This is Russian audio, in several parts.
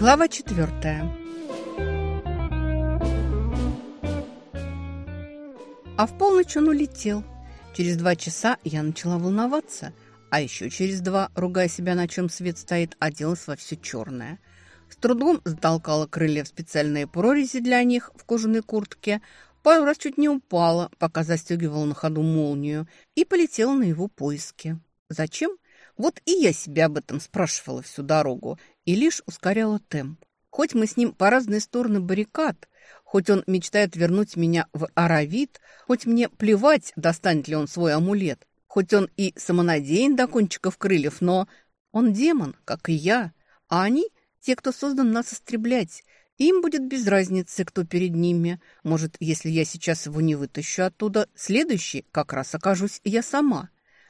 Глава четвертая. А в полночь он улетел. Через два часа я начала волноваться, а еще через два, ругая себя, на чем свет стоит, оделась во все черное. С трудом затолкала крылья в специальные прорези для них в кожаной куртке, пару раз чуть не упала, пока застегивала на ходу молнию, и полетела на его поиски. Зачем? Вот и я себя об этом спрашивала всю дорогу и лишь ускоряла темп. Хоть мы с ним по разные стороны баррикад, хоть он мечтает вернуть меня в Аравит, хоть мне плевать, достанет ли он свой амулет, хоть он и самонадеян до кончиков крыльев, но он демон, как и я, а они – те, кто создан нас истреблять. Им будет без разницы, кто перед ними. Может, если я сейчас его не вытащу оттуда, следующий как раз окажусь я сама.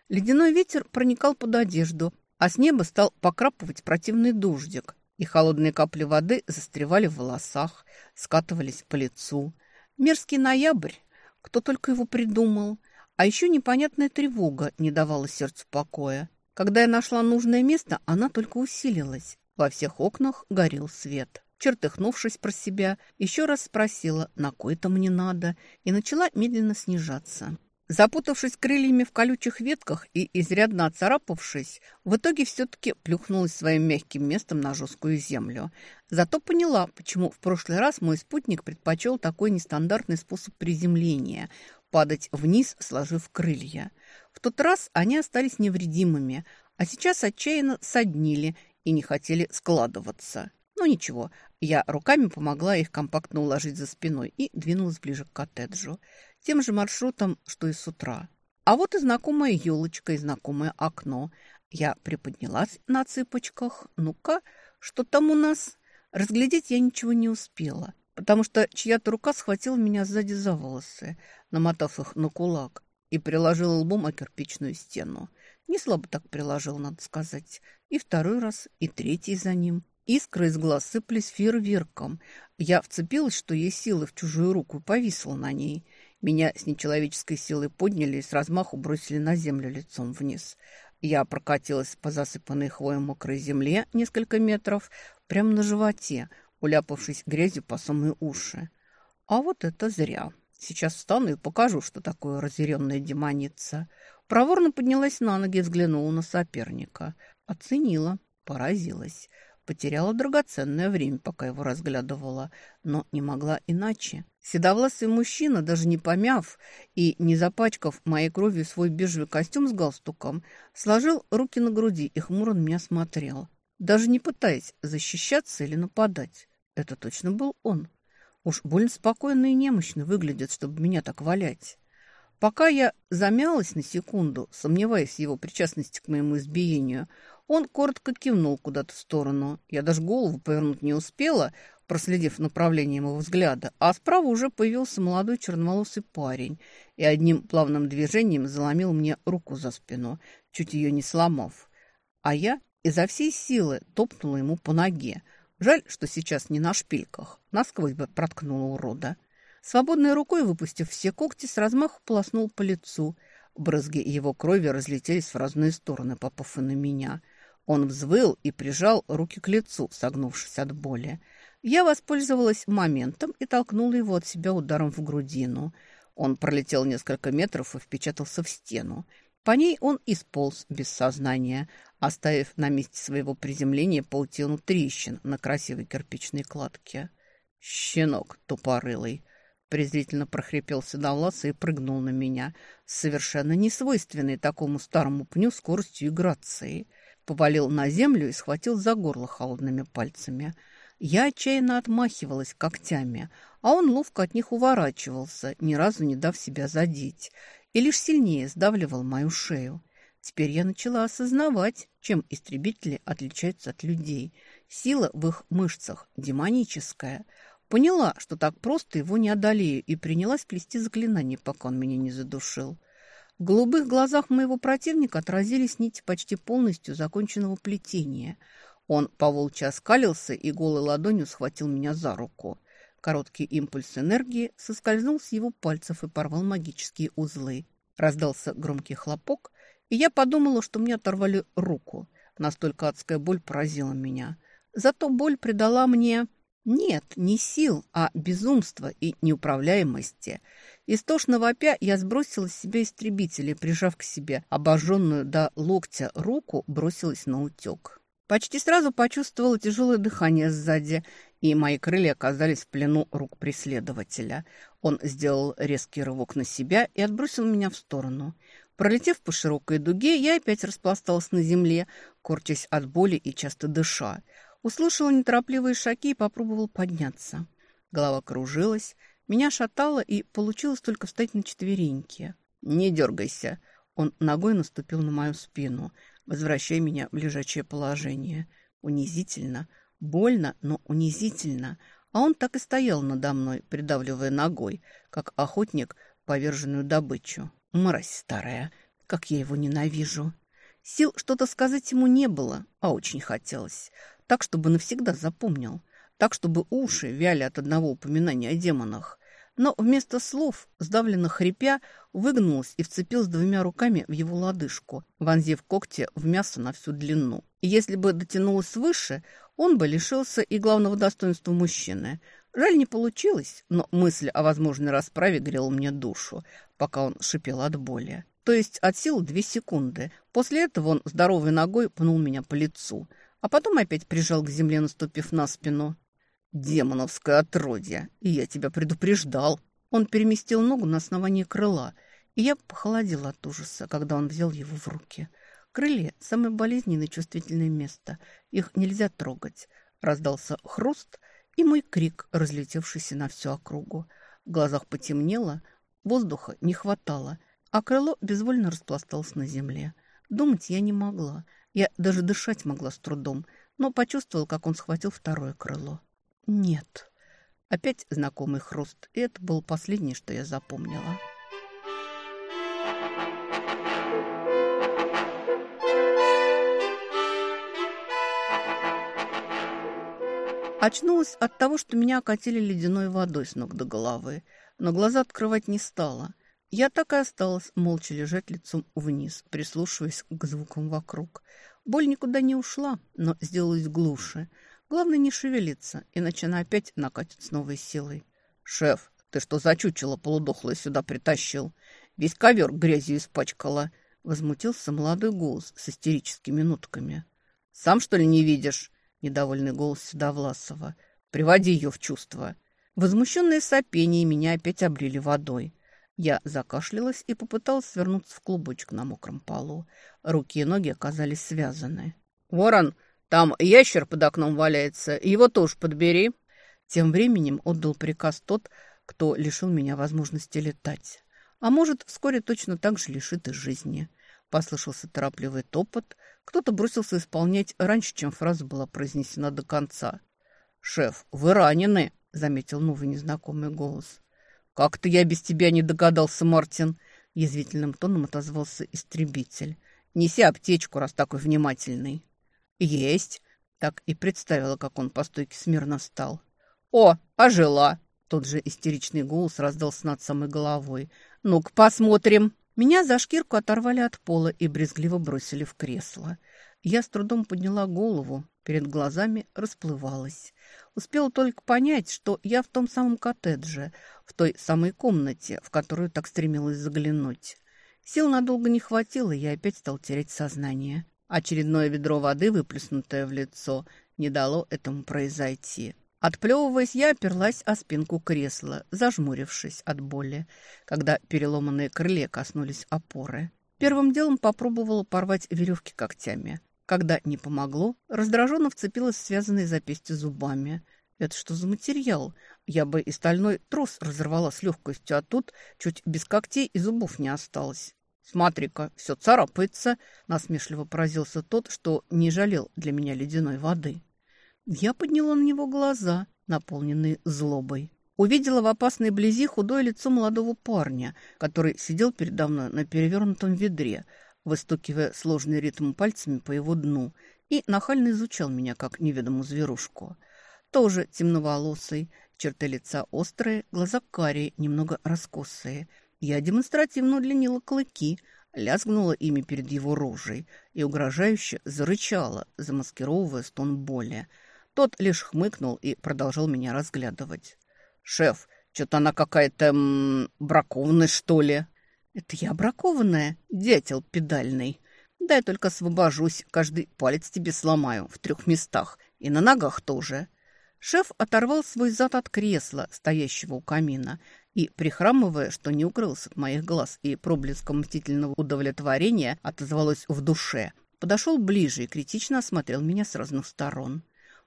Ледяной ветер проникал под одежду, а с неба стал покрапывать противный дождик, и холодные капли воды застревали в волосах, скатывались по лицу. Мерзкий ноябрь, кто только его придумал. А еще непонятная тревога не давала сердцу покоя. Когда я нашла нужное место, она только усилилась. Во всех окнах горел свет. Чертыхнувшись про себя, еще раз спросила, на кой-то мне надо, и начала медленно снижаться. Запутавшись крыльями в колючих ветках и изрядно оцарапавшись, в итоге все-таки плюхнулась своим мягким местом на жесткую землю. Зато поняла, почему в прошлый раз мой спутник предпочел такой нестандартный способ приземления – падать вниз, сложив крылья. В тот раз они остались невредимыми, а сейчас отчаянно соднили и не хотели складываться. Но ну, ничего, я руками помогла их компактно уложить за спиной и двинулась ближе к коттеджу тем же маршрутом, что и с утра. А вот и знакомая елочка, и знакомое окно. Я приподнялась на цыпочках. Ну-ка, что там у нас? Разглядеть я ничего не успела, потому что чья-то рука схватила меня сзади за волосы, намотав их на кулак, и приложила лбом о кирпичную стену. Не слабо так приложил, надо сказать. И второй раз, и третий за ним. Искры из глаз сыпались фейерверком. Я вцепилась, что есть силы в чужую руку, и повисла на ней – меня с нечеловеческой силой подняли и с размаху бросили на землю лицом вниз. Я прокатилась по засыпанной хвоем мокрой земле несколько метров, прямо на животе, уляпавшись грязью по самые уши. А вот это зря. Сейчас встану и покажу, что такое разъяренная демоница. Проворно поднялась на ноги, взглянула на соперника. Оценила, поразилась. Потеряла драгоценное время, пока его разглядывала, но не могла иначе. Седовласый мужчина, даже не помяв и не запачкав моей кровью свой бежевый костюм с галстуком, сложил руки на груди и хмуро на меня смотрел, даже не пытаясь защищаться или нападать. Это точно был он. Уж больно спокойно и немощно выглядит, чтобы меня так валять. Пока я замялась на секунду, сомневаясь в его причастности к моему избиению, он коротко кивнул куда-то в сторону. Я даже голову повернуть не успела, проследив направление моего взгляда, а справа уже появился молодой черноволосый парень и одним плавным движением заломил мне руку за спину, чуть ее не сломав. А я изо всей силы топнула ему по ноге. Жаль, что сейчас не на шпильках. Насквозь бы проткнула урода. Свободной рукой, выпустив все когти, с размаху полоснул по лицу. Брызги его крови разлетелись в разные стороны, попав и на меня – он взвыл и прижал руки к лицу, согнувшись от боли. Я воспользовалась моментом и толкнула его от себя ударом в грудину. Он пролетел несколько метров и впечатался в стену. По ней он исполз без сознания, оставив на месте своего приземления паутину трещин на красивой кирпичной кладке. «Щенок тупорылый!» презрительно прохрипел седовласый и прыгнул на меня, совершенно несвойственной такому старому пню скоростью и грацией – повалил на землю и схватил за горло холодными пальцами. Я отчаянно отмахивалась когтями, а он ловко от них уворачивался, ни разу не дав себя задеть, и лишь сильнее сдавливал мою шею. Теперь я начала осознавать, чем истребители отличаются от людей. Сила в их мышцах демоническая. Поняла, что так просто его не одолею, и принялась плести заклинание, пока он меня не задушил. В голубых глазах моего противника отразились нити почти полностью законченного плетения. Он поволчьи оскалился и голой ладонью схватил меня за руку. Короткий импульс энергии соскользнул с его пальцев и порвал магические узлы. Раздался громкий хлопок, и я подумала, что мне оторвали руку. Настолько адская боль поразила меня. Зато боль придала мне... Нет, не сил, а безумства и неуправляемости. Истошно вопя, я сбросила с себя истребителя, прижав к себе обожженную до локтя руку, бросилась на утек. Почти сразу почувствовала тяжелое дыхание сзади, и мои крылья оказались в плену рук преследователя. Он сделал резкий рывок на себя и отбросил меня в сторону. Пролетев по широкой дуге, я опять распласталась на земле, корчась от боли и часто дыша. Услышала неторопливые шаги и попробовала подняться. Голова кружилась, меня шатало, и получилось только встать на четвереньки. «Не дергайся!» Он ногой наступил на мою спину, возвращая меня в лежачее положение. Унизительно, больно, но унизительно. А он так и стоял надо мной, придавливая ногой, как охотник поверженную добычу. Мразь старая, как я его ненавижу. Сил что-то сказать ему не было, а очень хотелось. Так, чтобы навсегда запомнил. Так, чтобы уши вяли от одного упоминания о демонах. Но вместо слов, сдавленно хрипя, выгнулась и вцепилась двумя руками в его лодыжку, вонзив когти в мясо на всю длину. Если бы дотянулась выше, он бы лишился и главного достоинства мужчины. Жаль, не получилось, но мысль о возможной расправе грела мне душу, пока он шипел от боли. То есть от сил две секунды. После этого он здоровой ногой пнул меня по лицу – а потом опять прижал к земле, наступив на спину. «Демоновское отродье! И я тебя предупреждал!» Он переместил ногу на основание крыла, и я похолодела от ужаса, когда он взял его в руки. Крылья – самое болезненное чувствительное место. Их нельзя трогать. Раздался хруст и мой крик, разлетевшийся на всю округу. В глазах потемнело, воздуха не хватало, а крыло безвольно распласталось на земле. Думать я не могла – я даже дышать могла с трудом, но почувствовал, как он схватил второе крыло. Нет. Опять знакомый хруст, и это было последнее, что я запомнила. Очнулась от того, что меня окатили ледяной водой с ног до головы, но глаза открывать не стала. Я так и осталась молча лежать лицом вниз, прислушиваясь к звукам вокруг. Боль никуда не ушла, но сделалась глуше. Главное не шевелиться, иначе она опять накатит с новой силой. «Шеф, ты что за чучело полудохлое сюда притащил? Весь ковер грязью испачкала!» Возмутился молодой голос с истерическими нотками. «Сам, что ли, не видишь?» Недовольный голос Седовласова. «Приводи ее в чувство». Возмущенные сопения меня опять облили водой. Я закашлялась и попыталась свернуться в клубочек на мокром полу. Руки и ноги оказались связаны. «Ворон, там ящер под окном валяется, его тоже подбери». Тем временем отдал приказ тот, кто лишил меня возможности летать. А может, вскоре точно так же лишит и жизни. Послышался торопливый топот. Кто-то бросился исполнять раньше, чем фраза была произнесена до конца. «Шеф, вы ранены», — заметил новый незнакомый голос. «Как-то я без тебя не догадался, Мартин!» Язвительным тоном отозвался истребитель. «Неси аптечку, раз такой внимательный». «Есть!» Так и представила, как он по стойке смирно встал. «О, ожила!» Тот же истеричный голос раздался над самой головой. «Ну-ка, посмотрим!» Меня за шкирку оторвали от пола и брезгливо бросили в кресло. Я с трудом подняла голову, перед глазами расплывалась. Успела только понять, что я в том самом коттедже, в той самой комнате, в которую так стремилась заглянуть. Сил надолго не хватило, я опять стал терять сознание. Очередное ведро воды, выплеснутое в лицо, не дало этому произойти. Отплевываясь, я оперлась о спинку кресла, зажмурившись от боли, когда переломанные крылья коснулись опоры. Первым делом попробовала порвать веревки когтями. Когда не помогло, раздраженно вцепилась в связанные запястья зубами. Это что за материал? Я бы и стальной трос разорвала с легкостью, а тут чуть без когтей и зубов не осталось. «Смотри-ка, все царапается!» – насмешливо поразился тот, что не жалел для меня ледяной воды. Я подняла на него глаза, наполненные злобой. Увидела в опасной близи худое лицо молодого парня, который сидел передо мной на перевернутом ведре – выстукивая сложный ритм пальцами по его дну, и нахально изучал меня, как неведомую зверушку. Тоже темноволосый, черты лица острые, глаза карие, немного раскосые. Я демонстративно удлинила клыки, лязгнула ими перед его рожей и угрожающе зарычала, замаскировывая стон боли. Тот лишь хмыкнул и продолжал меня разглядывать. «Шеф, что-то она какая-то бракованная, что ли?» «Это я бракованная, дятел педальный. Да я только освобожусь, каждый палец тебе сломаю в трех местах и на ногах тоже». Шеф оторвал свой зад от кресла, стоящего у камина, и, прихрамывая, что не укрылся от моих глаз и проблеском мстительного удовлетворения отозвалось в душе, подошел ближе и критично осмотрел меня с разных сторон.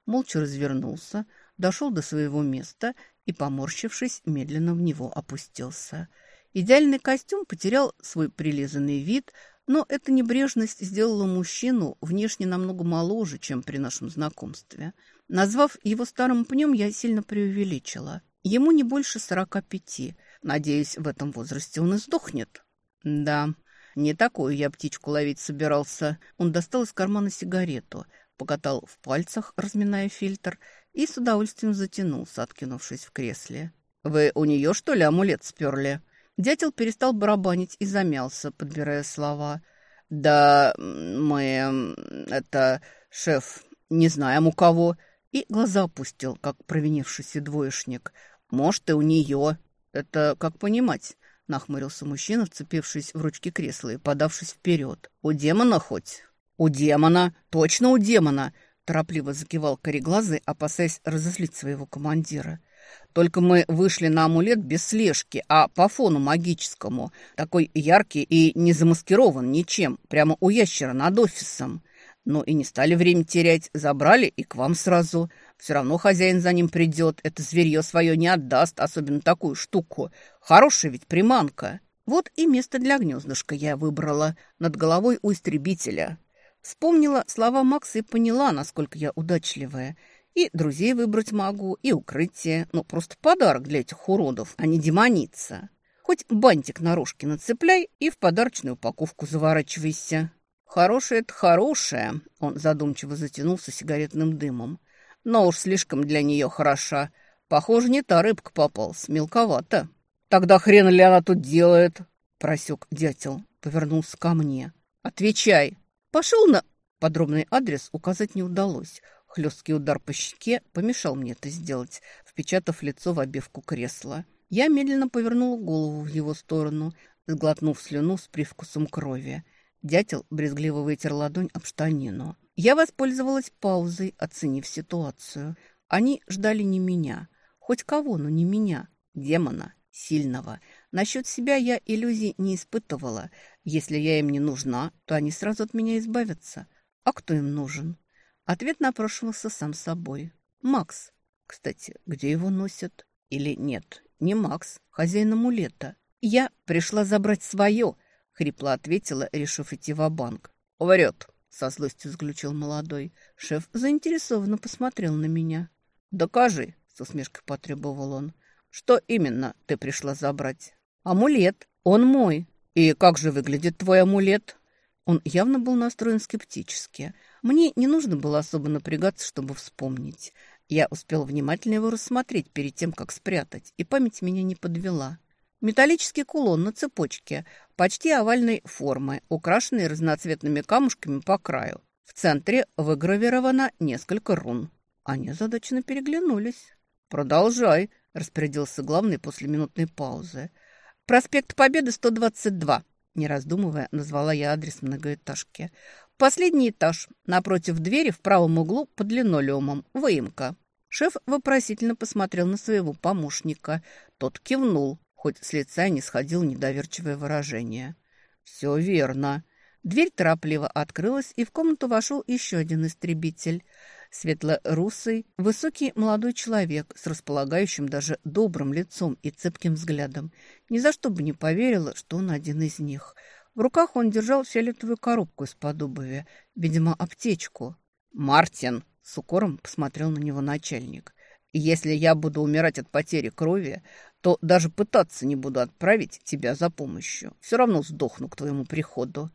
Молча развернулся, дошел до своего места и, поморщившись, медленно в него опустился. Идеальный костюм потерял свой прилизанный вид, но эта небрежность сделала мужчину внешне намного моложе, чем при нашем знакомстве – Назвав его старым пнем, я сильно преувеличила. Ему не больше сорока пяти. Надеюсь, в этом возрасте он и сдохнет. Да, не такую я птичку ловить собирался. Он достал из кармана сигарету, покатал в пальцах, разминая фильтр, и с удовольствием затянулся, откинувшись в кресле. «Вы у нее, что ли, амулет сперли?» Дятел перестал барабанить и замялся, подбирая слова. «Да мы... это... шеф... не знаем у кого...» и глаза опустил, как провинившийся двоечник. «Может, и у нее. Это как понимать?» — нахмурился мужчина, вцепившись в ручки кресла и подавшись вперед. «У демона хоть?» «У демона! Точно у демона!» — торопливо закивал кореглазый, опасаясь разозлить своего командира. «Только мы вышли на амулет без слежки, а по фону магическому. Такой яркий и не замаскирован ничем, прямо у ящера над офисом. Но и не стали время терять, забрали и к вам сразу. Все равно хозяин за ним придет, это зверье свое не отдаст, особенно такую штуку. Хорошая ведь приманка. Вот и место для гнездышка я выбрала, над головой у истребителя. Вспомнила слова Макса и поняла, насколько я удачливая. И друзей выбрать могу, и укрытие. Ну, просто подарок для этих уродов, а не демоница. Хоть бантик на рожке нацепляй и в подарочную упаковку заворачивайся. «Хорошее это хорошее», — он задумчиво затянулся сигаретным дымом. «Но уж слишком для нее хороша. Похоже, не та рыбка попалась, мелковато». «Тогда хрен ли она тут делает?» — просек дятел, повернулся ко мне. «Отвечай!» «Пошел на...» Подробный адрес указать не удалось. Хлесткий удар по щеке помешал мне это сделать, впечатав лицо в обивку кресла. Я медленно повернула голову в его сторону, сглотнув слюну с привкусом крови. Дятел брезгливо вытер ладонь об штанину. Я воспользовалась паузой, оценив ситуацию. Они ждали не меня. Хоть кого, но не меня. Демона. Сильного. Насчет себя я иллюзий не испытывала. Если я им не нужна, то они сразу от меня избавятся. А кто им нужен? Ответ напрошивался сам собой. Макс. Кстати, где его носят? Или нет, не Макс, хозяин амулета. Я пришла забрать свое, — хрипло ответила, решив идти в банк «Врет», — со злостью заключил молодой. Шеф заинтересованно посмотрел на меня. «Докажи», — с усмешкой потребовал он. «Что именно ты пришла забрать?» «Амулет. Он мой». «И как же выглядит твой амулет?» Он явно был настроен скептически. Мне не нужно было особо напрягаться, чтобы вспомнить. Я успел внимательно его рассмотреть перед тем, как спрятать, и память меня не подвела. Металлический кулон на цепочке, почти овальной формы, украшенный разноцветными камушками по краю. В центре выгравировано несколько рун. Они задачно переглянулись. «Продолжай», – распорядился главный после минутной паузы. «Проспект Победы, 122», – не раздумывая, назвала я адрес многоэтажки. «Последний этаж. Напротив двери в правом углу под линолеумом. Выемка». Шеф вопросительно посмотрел на своего помощника. Тот кивнул хоть с лица не сходило недоверчивое выражение. «Все верно». Дверь торопливо открылась, и в комнату вошел еще один истребитель. Светло-русый, высокий молодой человек с располагающим даже добрым лицом и цепким взглядом. Ни за что бы не поверила, что он один из них. В руках он держал фиолетовую коробку из-под обуви, видимо, аптечку. «Мартин!» — с укором посмотрел на него начальник. «Если я буду умирать от потери крови, то даже пытаться не буду отправить тебя за помощью. Все равно сдохну к твоему приходу».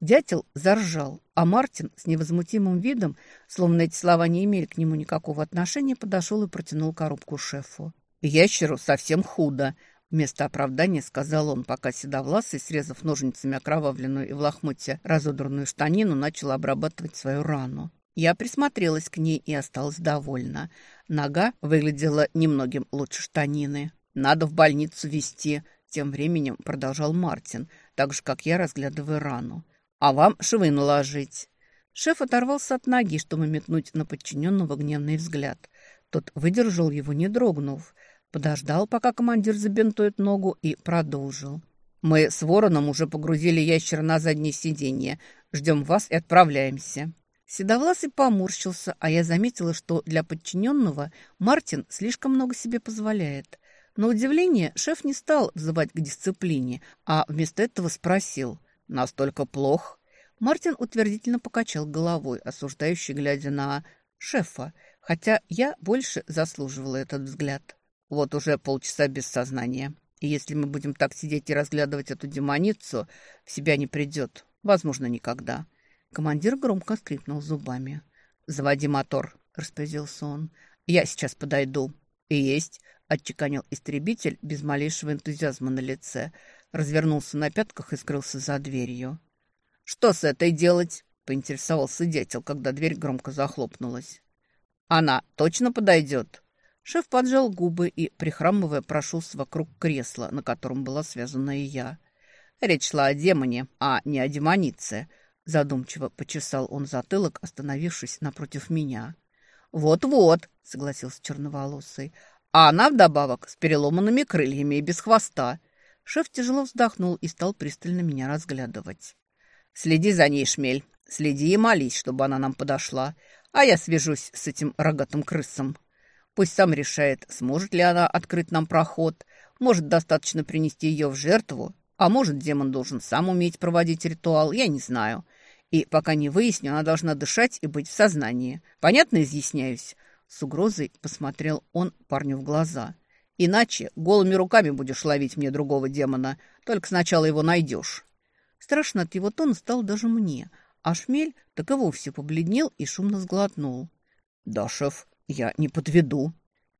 Дятел заржал, а Мартин с невозмутимым видом, словно эти слова не имели к нему никакого отношения, подошел и протянул коробку шефу. «Ящеру совсем худо», — вместо оправдания сказал он, пока седовласый, срезав ножницами окровавленную и в лохмотье разодранную штанину, начал обрабатывать свою рану. Я присмотрелась к ней и осталась довольна. Нога выглядела немногим лучше штанины. «Надо в больницу везти», — тем временем продолжал Мартин, так же, как я, разглядывая рану. «А вам швы наложить». Шеф оторвался от ноги, чтобы метнуть на подчиненного гневный взгляд. Тот выдержал его, не дрогнув. Подождал, пока командир забинтует ногу, и продолжил. «Мы с Вороном уже погрузили ящера на заднее сиденье. Ждем вас и отправляемся». Седовласый поморщился, а я заметила, что для подчиненного Мартин слишком много себе позволяет. На удивление шеф не стал взывать к дисциплине, а вместо этого спросил «Настолько плохо?» Мартин утвердительно покачал головой, осуждающий, глядя на шефа, хотя я больше заслуживала этот взгляд. Вот уже полчаса без сознания. И если мы будем так сидеть и разглядывать эту демоницу, в себя не придет. Возможно, никогда. Командир громко скрипнул зубами. «Заводи мотор», — распорядился он. «Я сейчас подойду». «И есть», — отчеканил истребитель без малейшего энтузиазма на лице. Развернулся на пятках и скрылся за дверью. «Что с этой делать?» — поинтересовался дятел, когда дверь громко захлопнулась. «Она точно подойдет?» Шеф поджал губы и, прихрамывая, прошелся вокруг кресла, на котором была связана и я. Речь шла о демоне, а не о демонице. Задумчиво почесал он затылок, остановившись напротив меня. «Вот-вот», — согласился черноволосый, «а она вдобавок с переломанными крыльями и без хвоста». Шеф тяжело вздохнул и стал пристально меня разглядывать. «Следи за ней, шмель. Следи и молись, чтобы она нам подошла. А я свяжусь с этим рогатым крысом. Пусть сам решает, сможет ли она открыть нам проход. Может, достаточно принести ее в жертву. А может, демон должен сам уметь проводить ритуал, я не знаю. И пока не выясню, она должна дышать и быть в сознании. Понятно изъясняюсь?» С угрозой посмотрел он парню в глаза. «Иначе голыми руками будешь ловить мне другого демона. Только сначала его найдешь». Страшно от его тона стало даже мне, а шмель так и вовсе побледнел и шумно сглотнул. «Да, шеф, я не подведу».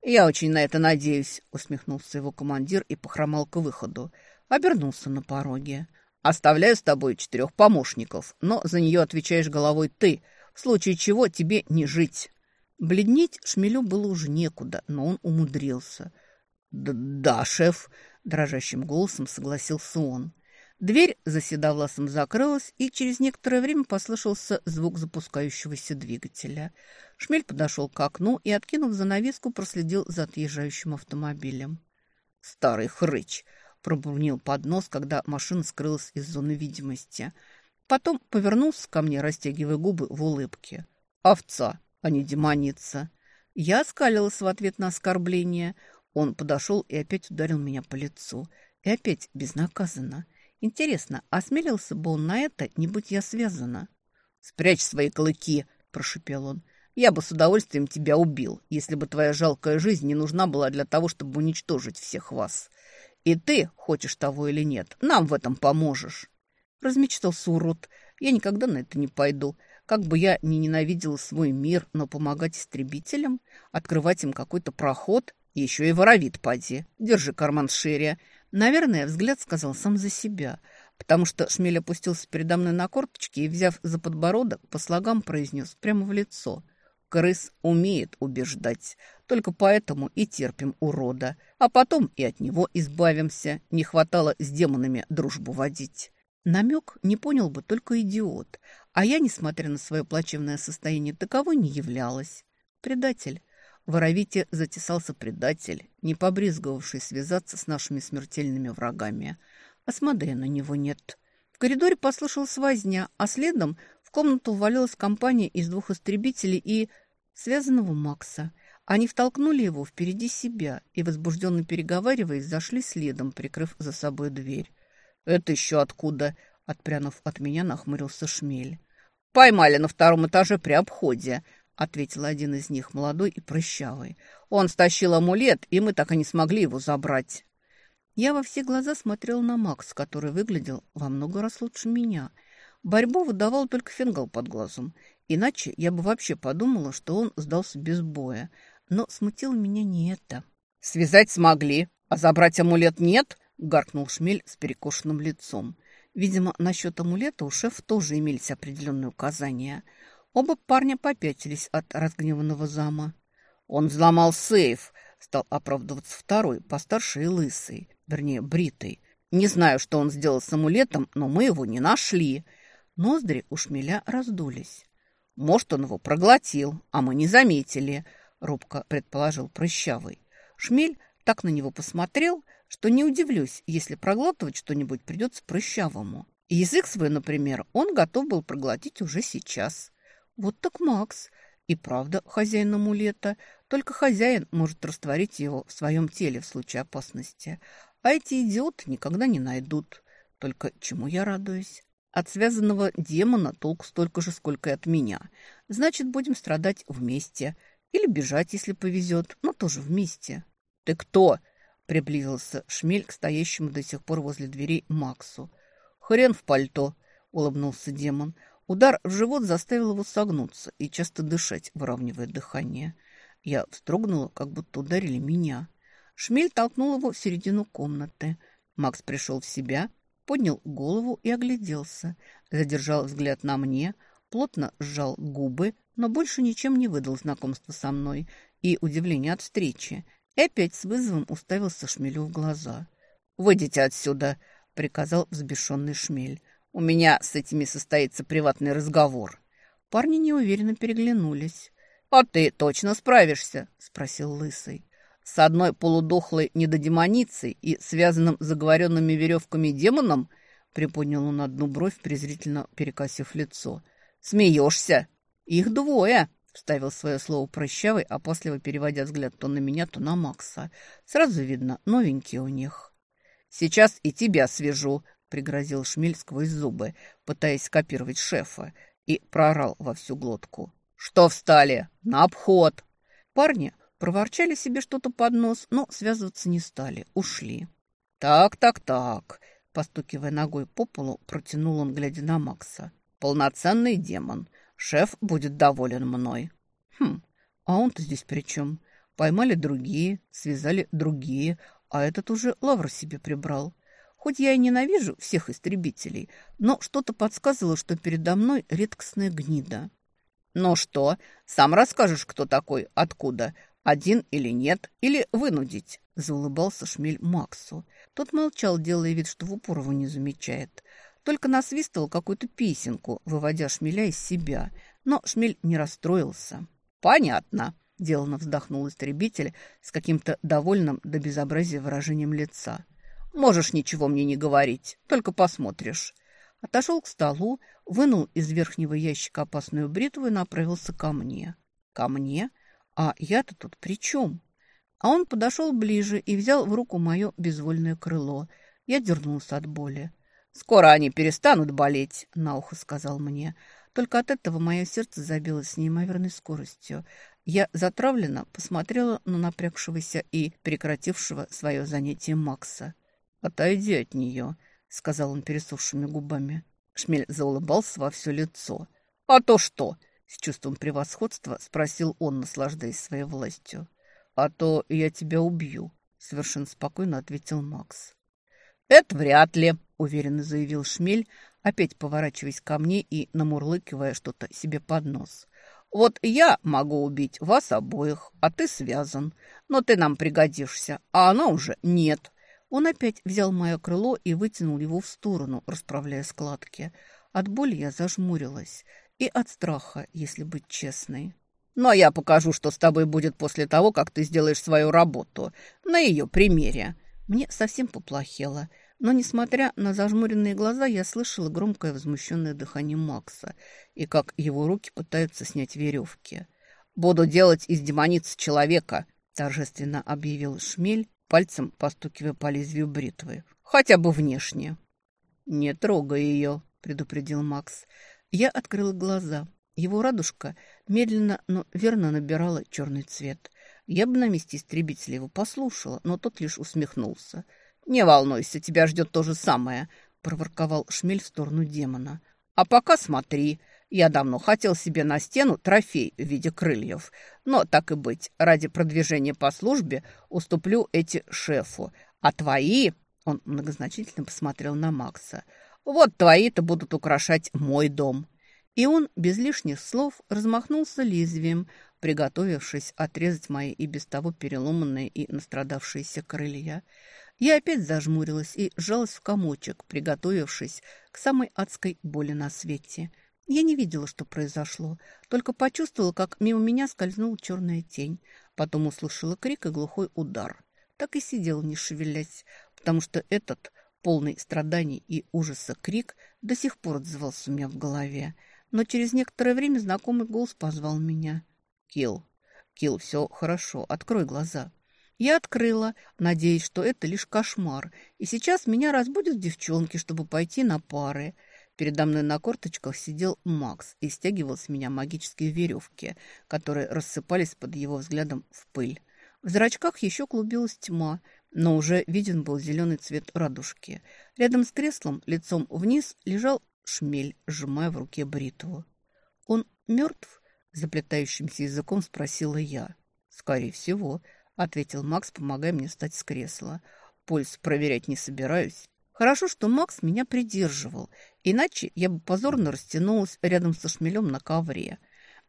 «Я очень на это надеюсь», — усмехнулся его командир и похромал к выходу. Обернулся на пороге. «Оставляю с тобой четырех помощников, но за нее отвечаешь головой ты, в случае чего тебе не жить». Бледнеть шмелю было уже некуда, но он умудрился. «Да, шеф», — дрожащим голосом согласился он. Дверь за седовласом закрылась, и через некоторое время послышался звук запускающегося двигателя. Шмель подошел к окну и, откинув занавеску, проследил за отъезжающим автомобилем. «Старый хрыч!» – пробурнил под нос, когда машина скрылась из зоны видимости. Потом повернулся ко мне, растягивая губы в улыбке. «Овца, а не демоница!» Я оскалилась в ответ на оскорбление. Он подошел и опять ударил меня по лицу. И опять безнаказанно. Интересно, осмелился бы он на это, не будь я связана? «Спрячь свои клыки!» – прошипел он. «Я бы с удовольствием тебя убил, если бы твоя жалкая жизнь не нужна была для того, чтобы уничтожить всех вас. И ты, хочешь того или нет, нам в этом поможешь». Размечтался урод. Я никогда на это не пойду. Как бы я ни ненавидела свой мир, но помогать истребителям, открывать им какой-то проход, еще и воровит поди. Держи карман шире. Наверное, взгляд сказал сам за себя, потому что Шмель опустился передо мной на корточки и, взяв за подбородок, по слогам произнес прямо в лицо. «Крыс умеет убеждать, только поэтому и терпим урода, а потом и от него избавимся. Не хватало с демонами дружбу водить». Намек не понял бы только идиот, а я, несмотря на свое плачевное состояние, таковой не являлась. Предатель. В Аравите затесался предатель, не побрезговавший связаться с нашими смертельными врагами. Асмодея на него нет. В коридоре послышалась возня, а следом в комнату ввалилась компания из двух истребителей и связанного Макса. Они втолкнули его впереди себя и, возбужденно переговариваясь, зашли следом, прикрыв за собой дверь. «Это еще откуда?» — отпрянув от меня, нахмурился Шмель. «Поймали на втором этаже при обходе», — ответил один из них, молодой и прыщавый. «Он стащил амулет, и мы так и не смогли его забрать». Я во все глаза смотрел на Макс, который выглядел во много раз лучше меня. Борьбу выдавал только фингал под глазом. Иначе я бы вообще подумала, что он сдался без боя. Но смутило меня не это. «Связать смогли, а забрать амулет нет?» — гаркнул Шмель с перекошенным лицом. Видимо, насчет амулета у шефа тоже имелись определенные указания — Оба парня попятились от разгневанного зама. «Он взломал сейф!» – стал оправдываться второй, постарше и лысый, вернее, бритый. «Не знаю, что он сделал с амулетом, но мы его не нашли!» Ноздри у шмеля раздулись. «Может, он его проглотил, а мы не заметили», – робко предположил прыщавый. Шмель так на него посмотрел, что не удивлюсь, если проглатывать что-нибудь придется прыщавому. Язык свой, например, он готов был проглотить уже сейчас. Вот так Макс. И правда хозяин амулета. Только хозяин может растворить его в своем теле в случае опасности. А эти идиоты никогда не найдут. Только чему я радуюсь? От связанного демона толк столько же, сколько и от меня. Значит, будем страдать вместе. Или бежать, если повезет, но тоже вместе. «Ты кто?» – приблизился Шмель к стоящему до сих пор возле дверей Максу. «Хрен в пальто!» – улыбнулся демон. Удар в живот заставил его согнуться и часто дышать, выравнивая дыхание. Я вздрогнула, как будто ударили меня. Шмель толкнул его в середину комнаты. Макс пришел в себя, поднял голову и огляделся. Задержал взгляд на мне, плотно сжал губы, но больше ничем не выдал знакомства со мной и удивления от встречи. И опять с вызовом уставился Шмелю в глаза. «Выйдите отсюда!» — приказал взбешенный Шмель. «У меня с этими состоится приватный разговор». Парни неуверенно переглянулись. «А ты точно справишься?» — спросил Лысый. «С одной полудохлой недодемоницей и связанным заговоренными веревками демоном?» Приподнял он одну бровь, презрительно перекосив лицо. «Смеешься? Их двое!» Вставил свое слово прощавый, опасливо переводя взгляд то на меня, то на Макса. Сразу видно, новенькие у них. «Сейчас и тебя свяжу», — пригрозил Шмель сквозь зубы, пытаясь копировать шефа, и проорал во всю глотку. «Что встали? На обход!» Парни проворчали себе что-то под нос, но связываться не стали, ушли. «Так, так, так», — постукивая ногой по полу, протянул он, глядя на Макса. «Полноценный демон. Шеф будет доволен мной. Хм, а он-то здесь при чем? Поймали другие, связали другие, а этот уже лавр себе прибрал. Хоть я и ненавижу всех истребителей, но что-то подсказывало, что передо мной редкостная гнида. «Ну что, сам расскажешь, кто такой, откуда? Один или нет? Или вынудить?» Заулыбался шмель Максу. Тот молчал, делая вид, что в упор его не замечает. Только насвистывал какую-то песенку, выводя шмеля из себя. Но шмель не расстроился. «Понятно», – деланно вздохнул истребитель с каким-то довольным до безобразия выражением лица. «Можешь ничего мне не говорить, только посмотришь». Отошел к столу, вынул из верхнего ящика опасную бритву и направился ко мне. «Ко мне? А я-то тут при чем?» А он подошел ближе и взял в руку мое безвольное крыло. Я дернулся от боли. «Скоро они перестанут болеть», — на ухо сказал мне. Только от этого мое сердце забилось с неимоверной скоростью. Я затравленно посмотрела на напрягшегося и прекратившего свое занятие Макса. «Отойди от нее», — сказал он пересохшими губами. Шмель заулыбался во все лицо. «А то что?» — с чувством превосходства спросил он, наслаждаясь своей властью. «А то я тебя убью», — совершенно спокойно ответил Макс. «Это вряд ли», — уверенно заявил Шмель, опять поворачиваясь ко мне и намурлыкивая что-то себе под нос. «Вот я могу убить вас обоих, а ты связан. Но ты нам пригодишься, а она уже нет». Он опять взял мое крыло и вытянул его в сторону, расправляя складки. От боли я зажмурилась. И от страха, если быть честной. «Но я покажу, что с тобой будет после того, как ты сделаешь свою работу. На ее примере». Мне совсем поплохело. Но, несмотря на зажмуренные глаза, я слышала громкое возмущенное дыхание Макса и как его руки пытаются снять веревки. «Буду делать из демоницы человека», – торжественно объявил Шмель, пальцем постукивая по лезвию бритвы. «Хотя бы внешне». «Не трогай ее», – предупредил Макс. Я открыла глаза. Его радужка медленно, но верно набирала черный цвет. Я бы на месте истребителя его послушала, но тот лишь усмехнулся – «Не волнуйся, тебя ждет то же самое», – проворковал Шмель в сторону демона. «А пока смотри. Я давно хотел себе на стену трофей в виде крыльев. Но, так и быть, ради продвижения по службе уступлю эти шефу. А твои...» – он многозначительно посмотрел на Макса. «Вот твои-то будут украшать мой дом». И он, без лишних слов, размахнулся лезвием, приготовившись отрезать мои и без того переломанные и настрадавшиеся крылья. Я опять зажмурилась и сжалась в комочек, приготовившись к самой адской боли на свете. Я не видела, что произошло, только почувствовала, как мимо меня скользнула черная тень. Потом услышала крик и глухой удар. Так и сидела, не шевелясь, потому что этот, полный страданий и ужаса крик, до сих пор отзывался у меня в голове. Но через некоторое время знакомый голос позвал меня. «Килл, Килл, все хорошо, открой глаза». Я открыла, надеясь, что это лишь кошмар, и сейчас меня разбудят девчонки, чтобы пойти на пары. Передо мной на корточках сидел Макс и стягивал с меня магические веревки, которые рассыпались под его взглядом в пыль. В зрачках еще клубилась тьма, но уже виден был зеленый цвет радужки. Рядом с креслом, лицом вниз, лежал шмель, сжимая в руке бритву. «Он мертв?» – заплетающимся языком спросила я. «Скорее всего», – ответил Макс, помогая мне встать с кресла. «Пульс проверять не собираюсь». Хорошо, что Макс меня придерживал, иначе я бы позорно растянулась рядом со шмелем на ковре.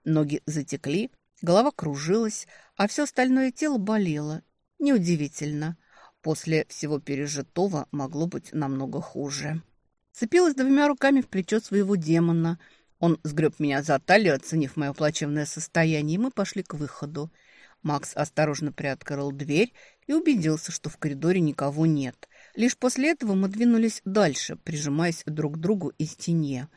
Ноги затекли, голова кружилась, а все остальное тело болело. Неудивительно. После всего пережитого могло быть намного хуже. Цепилась двумя руками в плечо своего демона. Он сгреб меня за талию, оценив мое плачевное состояние, и мы пошли к выходу. Макс осторожно приоткрыл дверь и убедился, что в коридоре никого нет. Лишь после этого мы двинулись дальше, прижимаясь друг к другу и стене.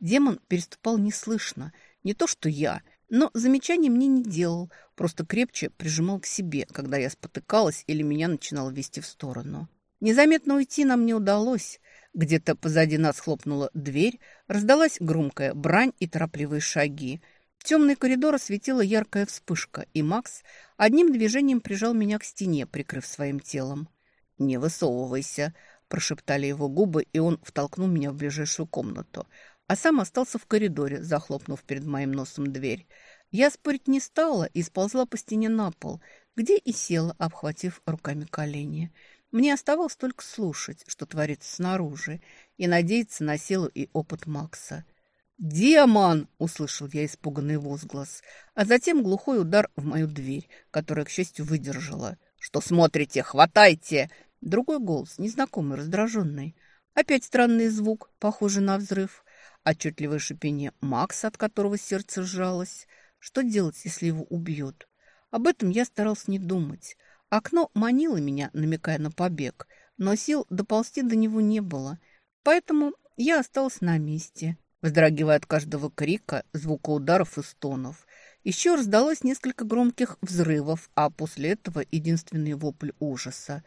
Демон переступал неслышно. Не то что я, но замечаний мне не делал, просто крепче прижимал к себе, когда я спотыкалась или меня начинало вести в сторону. Незаметно уйти нам не удалось. Где-то позади нас хлопнула дверь, раздалась громкая брань и торопливые шаги – Темный коридор осветила яркая вспышка, и Макс одним движением прижал меня к стене, прикрыв своим телом. «Не высовывайся», – прошептали его губы, и он втолкнул меня в ближайшую комнату, а сам остался в коридоре, захлопнув перед моим носом дверь. Я спорить не стала и сползла по стене на пол, где и села, обхватив руками колени. Мне оставалось только слушать, что творится снаружи, и надеяться на силу и опыт Макса – «Демон!» – услышал я испуганный возглас, а затем глухой удар в мою дверь, которая, к счастью, выдержала. «Что смотрите? Хватайте!» Другой голос, незнакомый, раздраженный. Опять странный звук, похожий на взрыв. Отчетливое шипение Макса, от которого сердце сжалось. Что делать, если его убьют? Об этом я старался не думать. Окно манило меня, намекая на побег, но сил доползти до него не было. Поэтому я осталась на месте вздрагивая от каждого крика, звука ударов и стонов. Еще раздалось несколько громких взрывов, а после этого единственный вопль ужаса.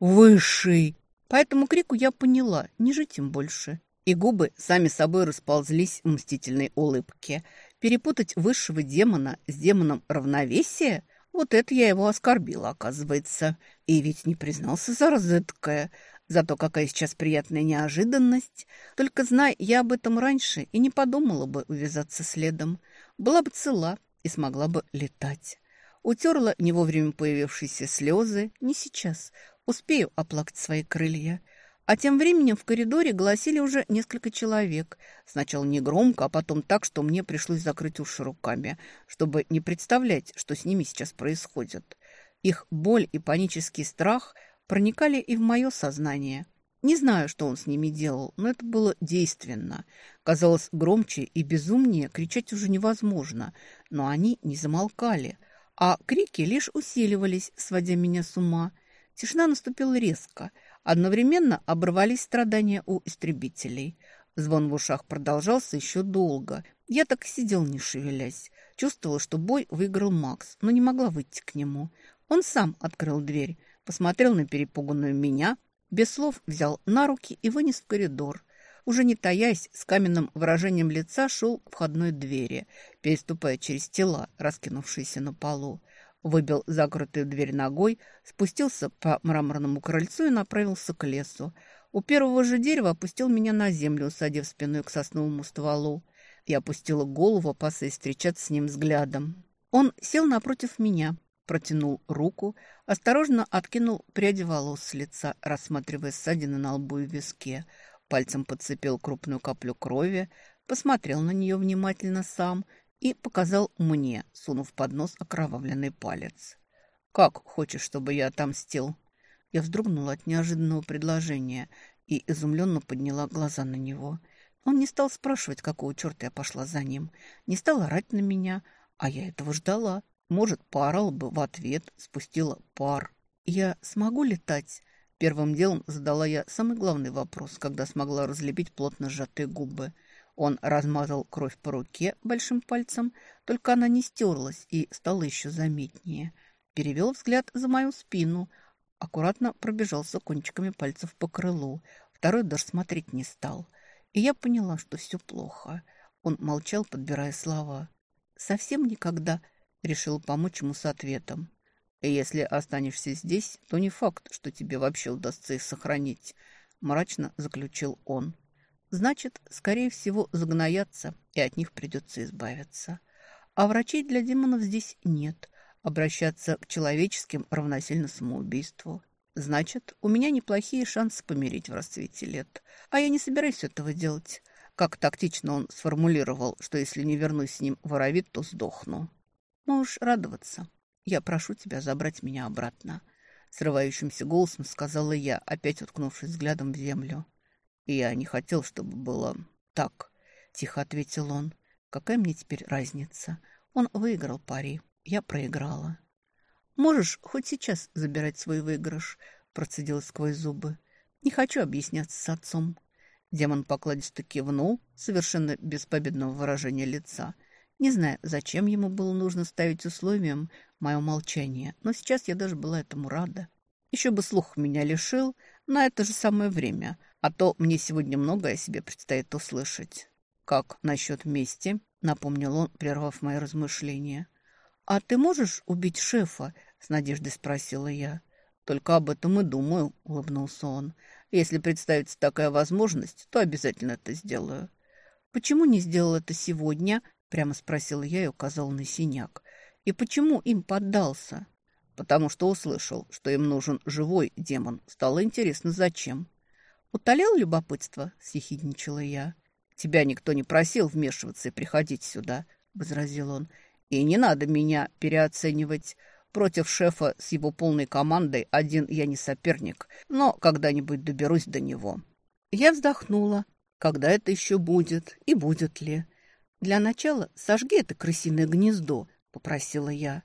«Высший!» По этому крику я поняла, не жить им больше. И губы сами собой расползлись в мстительной улыбке. Перепутать высшего демона с демоном равновесия? Вот это я его оскорбила, оказывается. И ведь не признался, зараза такая. Зато какая сейчас приятная неожиданность. Только зная я об этом раньше и не подумала бы увязаться следом. Была бы цела и смогла бы летать. Утерла не вовремя появившиеся слезы. Не сейчас. Успею оплакать свои крылья. А тем временем в коридоре гласили уже несколько человек. Сначала негромко, а потом так, что мне пришлось закрыть уши руками, чтобы не представлять, что с ними сейчас происходит. Их боль и панический страх – проникали и в мое сознание. Не знаю, что он с ними делал, но это было действенно. Казалось, громче и безумнее кричать уже невозможно, но они не замолкали, а крики лишь усиливались, сводя меня с ума. Тишина наступила резко. Одновременно оборвались страдания у истребителей. Звон в ушах продолжался еще долго. Я так и сидел, не шевелясь. Чувствовала, что бой выиграл Макс, но не могла выйти к нему. Он сам открыл дверь посмотрел на перепуганную меня, без слов взял на руки и вынес в коридор. Уже не таясь, с каменным выражением лица шел к входной двери, переступая через тела, раскинувшиеся на полу. Выбил закрытую дверь ногой, спустился по мраморному крыльцу и направился к лесу. У первого же дерева опустил меня на землю, усадив спиной к сосновому стволу. Я опустила голову, опасаясь встречаться с ним взглядом. Он сел напротив меня, протянул руку, осторожно откинул пряди волос с лица, рассматривая ссадины на лбу и виске, пальцем подцепил крупную каплю крови, посмотрел на нее внимательно сам и показал мне, сунув под нос окровавленный палец. «Как хочешь, чтобы я отомстил?» Я вздрогнула от неожиданного предложения и изумленно подняла глаза на него. Он не стал спрашивать, какого черта я пошла за ним, не стал орать на меня, а я этого ждала. Может, поорала бы в ответ, спустила пар. «Я смогу летать?» Первым делом задала я самый главный вопрос, когда смогла разлепить плотно сжатые губы. Он размазал кровь по руке большим пальцем, только она не стерлась и стала еще заметнее. Перевел взгляд за мою спину, аккуратно пробежался кончиками пальцев по крылу. Второй даже смотреть не стал. И я поняла, что все плохо. Он молчал, подбирая слова. «Совсем никогда», — решил помочь ему с ответом. И если останешься здесь, то не факт, что тебе вообще удастся их сохранить», – мрачно заключил он. «Значит, скорее всего, загноятся, и от них придется избавиться. А врачей для демонов здесь нет. Обращаться к человеческим равносильно самоубийству. Значит, у меня неплохие шансы помереть в расцвете лет. А я не собираюсь этого делать. Как тактично он сформулировал, что если не вернусь с ним в Аравит, то сдохну. Можешь радоваться. «Я прошу тебя забрать меня обратно», — срывающимся голосом сказала я, опять уткнувшись взглядом в землю. «Я не хотел, чтобы было так», — тихо ответил он. «Какая мне теперь разница? Он выиграл пари, я проиграла». «Можешь хоть сейчас забирать свой выигрыш», — процедил сквозь зубы. «Не хочу объясняться с отцом». Демон покладисто кивнул, совершенно без победного выражения лица — не знаю, зачем ему было нужно ставить условием мое молчание, но сейчас я даже была этому рада. Еще бы слух меня лишил на это же самое время, а то мне сегодня многое о себе предстоит услышать. «Как насчет мести?» — напомнил он, прервав мои размышления. «А ты можешь убить шефа?» — с надеждой спросила я. «Только об этом и думаю», — улыбнулся он. «Если представится такая возможность, то обязательно это сделаю». «Почему не сделал это сегодня?» Прямо спросила я и указал на синяк. И почему им поддался? Потому что услышал, что им нужен живой демон. Стало интересно, зачем. Утолел любопытство, съехидничала я. Тебя никто не просил вмешиваться и приходить сюда, возразил он. И не надо меня переоценивать. Против шефа с его полной командой один я не соперник, но когда-нибудь доберусь до него. Я вздохнула. Когда это еще будет и будет ли? «Для начала сожги это крысиное гнездо», — попросила я.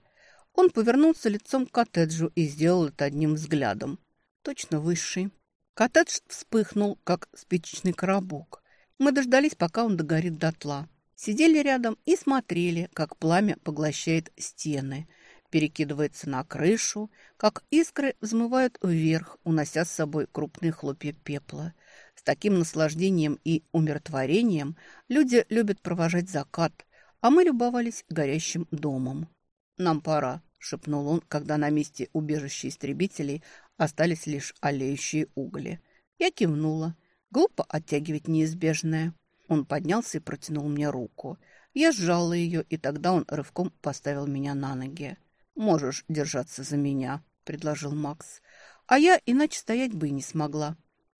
Он повернулся лицом к коттеджу и сделал это одним взглядом. Точно высший. Коттедж вспыхнул, как спичечный коробок. Мы дождались, пока он догорит дотла. Сидели рядом и смотрели, как пламя поглощает стены, перекидывается на крышу, как искры взмывают вверх, унося с собой крупные хлопья пепла — таким наслаждением и умиротворением люди любят провожать закат, а мы любовались горящим домом. «Нам пора», — шепнул он, когда на месте убежища истребителей остались лишь олеющие угли. Я кивнула. Глупо оттягивать неизбежное. Он поднялся и протянул мне руку. Я сжала ее, и тогда он рывком поставил меня на ноги. «Можешь держаться за меня», — предложил Макс. «А я иначе стоять бы и не смогла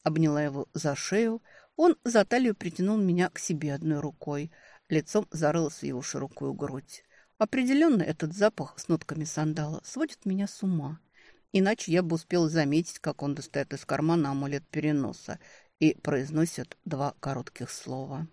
обняла его за шею. Он за талию притянул меня к себе одной рукой. Лицом зарылся в его широкую грудь. Определенно этот запах с нотками сандала сводит меня с ума. Иначе я бы успел заметить, как он достает из кармана амулет переноса и произносит два коротких слова.